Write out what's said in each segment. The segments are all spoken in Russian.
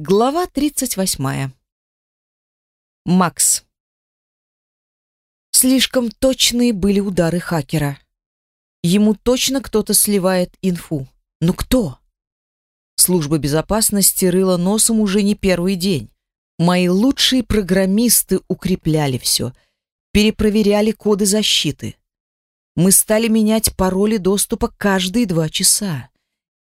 Глава 38. Макс. Слишком точные были удары хакера. Ему точно кто-то сливает инфу. Но кто? Служба безопасности рыла носом уже не первый день. Мои лучшие программисты укрепляли все, перепроверяли коды защиты. Мы стали менять пароли доступа каждые два часа.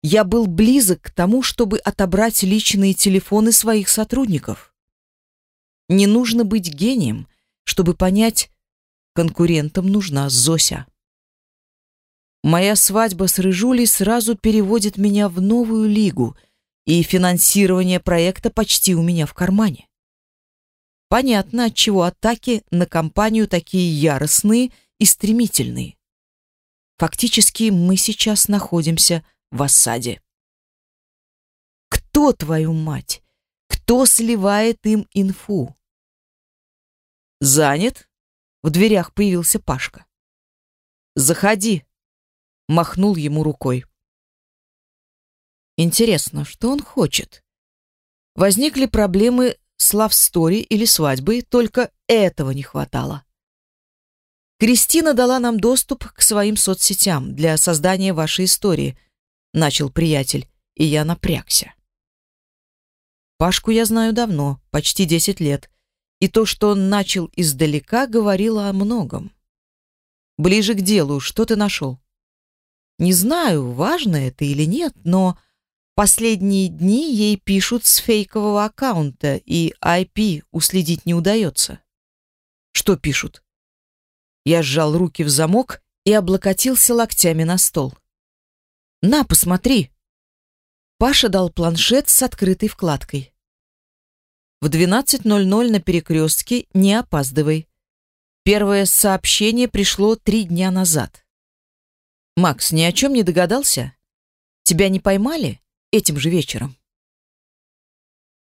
Я был близок к тому, чтобы отобрать личные телефоны своих сотрудников. Не нужно быть гением, чтобы понять, конкурентам нужна Зося. Моя свадьба с Рыжулей сразу переводит меня в новую лигу, и финансирование проекта почти у меня в кармане. Понятно, отчего атаки на компанию такие яростные и стремительные. Фактически мы сейчас находимся в осаде. Кто, твою мать? Кто сливает им инфу? Занят? В дверях появился Пашка. Заходи, махнул ему рукой. Интересно, что он хочет? Возникли проблемы с лавстори или свадьбой, только этого не хватало. Кристина дала нам доступ к своим соцсетям для создания вашей истории, начал приятель, и я напрягся. Пашку я знаю давно, почти десять лет, и то, что он начал издалека, говорило о многом. Ближе к делу, что ты нашел? Не знаю, важно это или нет, но последние дни ей пишут с фейкового аккаунта, и IP уследить не удается. Что пишут? Я сжал руки в замок и облокотился локтями на стол. На, посмотри. Паша дал планшет с открытой вкладкой. В 12.00 на перекрестке не опаздывай. Первое сообщение пришло три дня назад. Макс, ни о чем не догадался? Тебя не поймали этим же вечером?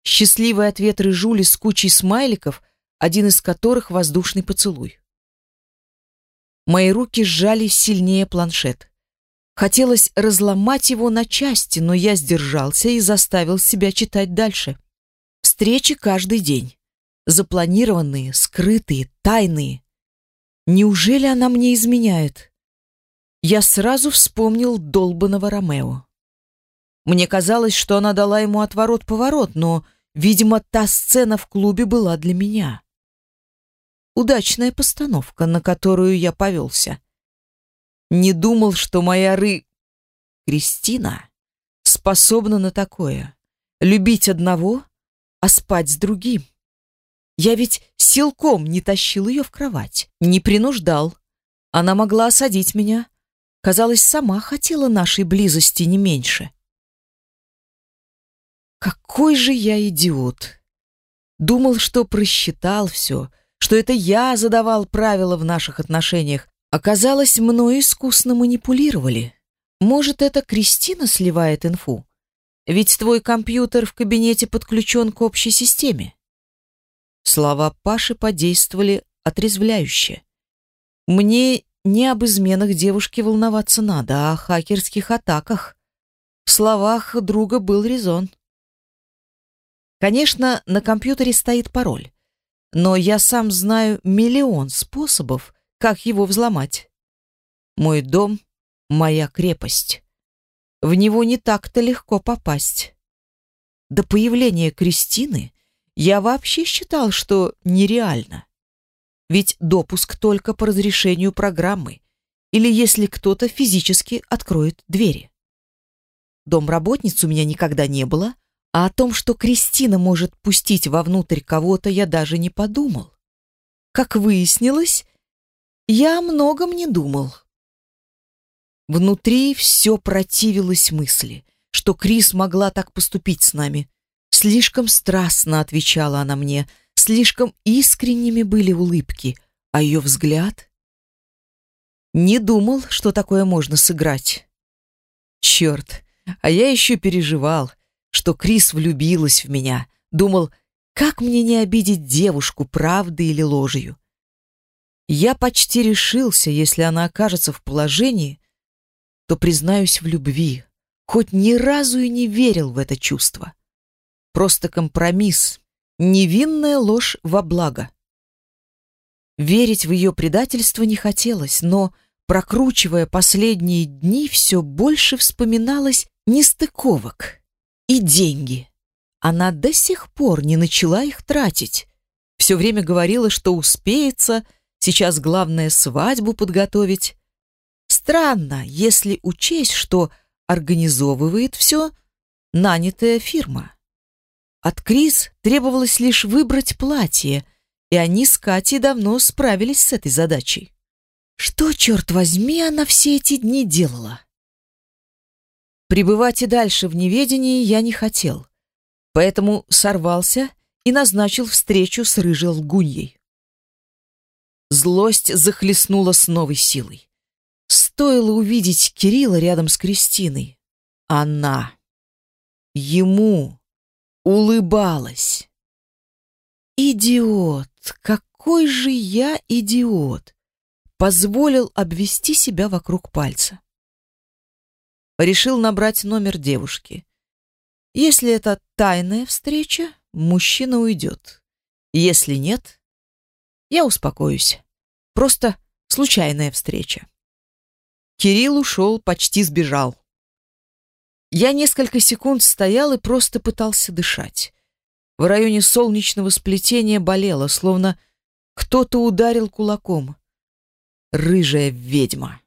Счастливый ответ Рыжули с кучей смайликов, один из которых воздушный поцелуй. Мои руки сжали сильнее планшет. Хотелось разломать его на части, но я сдержался и заставил себя читать дальше. Встречи каждый день. Запланированные, скрытые, тайные. Неужели она мне изменяет? Я сразу вспомнил долбаного Ромео. Мне казалось, что она дала ему отворот-поворот, но, видимо, та сцена в клубе была для меня. Удачная постановка, на которую я повелся. Не думал, что моя ры... Кристина способна на такое. Любить одного, а спать с другим. Я ведь силком не тащил ее в кровать, не принуждал. Она могла осадить меня. Казалось, сама хотела нашей близости не меньше. Какой же я идиот! Думал, что просчитал все, что это я задавал правила в наших отношениях, Оказалось, мной искусно манипулировали. Может, это Кристина сливает инфу? Ведь твой компьютер в кабинете подключен к общей системе. Слова Паши подействовали отрезвляюще. Мне не об изменах девушки волноваться надо, а о хакерских атаках. В словах друга был резон. Конечно, на компьютере стоит пароль, но я сам знаю миллион способов, как его взломать. Мой дом — моя крепость. В него не так-то легко попасть. До появления Кристины я вообще считал, что нереально. Ведь допуск только по разрешению программы или если кто-то физически откроет двери. Домработниц у меня никогда не было, а о том, что Кристина может пустить вовнутрь кого-то, я даже не подумал. Как выяснилось, я о многом не думал. Внутри все противилось мысли, что Крис могла так поступить с нами. Слишком страстно отвечала она мне, слишком искренними были улыбки, а ее взгляд... Не думал, что такое можно сыграть. Черт, а я еще переживал, что Крис влюбилась в меня. Думал, как мне не обидеть девушку правдой или ложью. Я почти решился, если она окажется в положении, то признаюсь в любви, хоть ни разу и не верил в это чувство. Просто компромисс, невинная ложь во благо. Верить в ее предательство не хотелось, но, прокручивая последние дни, все больше вспоминалось нестыковок и деньги. Она до сих пор не начала их тратить. Все время говорила, что успеется, сейчас главное свадьбу подготовить. Странно, если учесть, что организовывает все нанятая фирма. От Крис требовалось лишь выбрать платье, и они с Катей давно справились с этой задачей. Что, черт возьми, она все эти дни делала? Пребывать и дальше в неведении я не хотел, поэтому сорвался и назначил встречу с рыжей лгуньей. Злость захлестнула с новой силой. Стоило увидеть Кирилла рядом с Кристиной. Она ему улыбалась. Идиот! Какой же я идиот! Позволил обвести себя вокруг пальца. Решил набрать номер девушки. Если это тайная встреча, мужчина уйдет. Если нет, я успокоюсь. Просто случайная встреча. Кирилл ушел, почти сбежал. Я несколько секунд стоял и просто пытался дышать. В районе солнечного сплетения болело, словно кто-то ударил кулаком. Рыжая ведьма.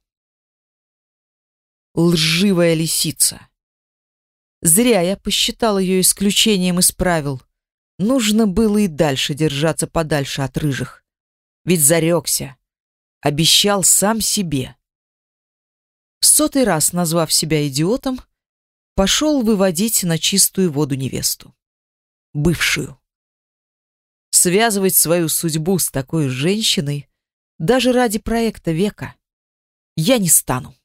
Лживая лисица. Зря я посчитал ее исключением из правил. Нужно было и дальше держаться подальше от рыжих. Ведь зарекся. Обещал сам себе в сотый раз назвав себя идиотом, пошел выводить на чистую воду невесту. Бывшую. Связывать свою судьбу с такой женщиной даже ради проекта века я не стану.